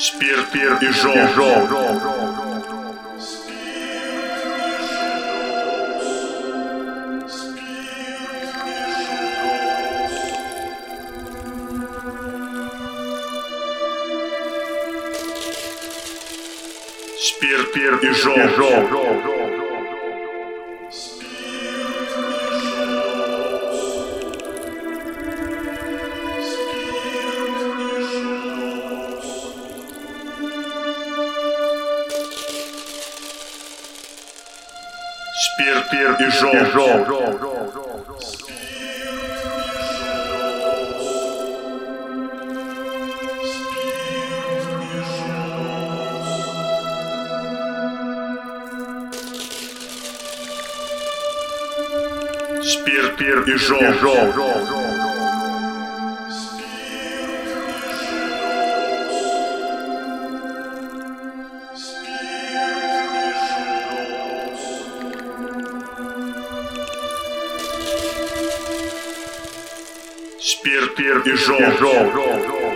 Спир, пир и жол, и жол, жол. Спир, пир и жол, жол. Спир, пир и жол, жол. Спир, пир и жол, жол.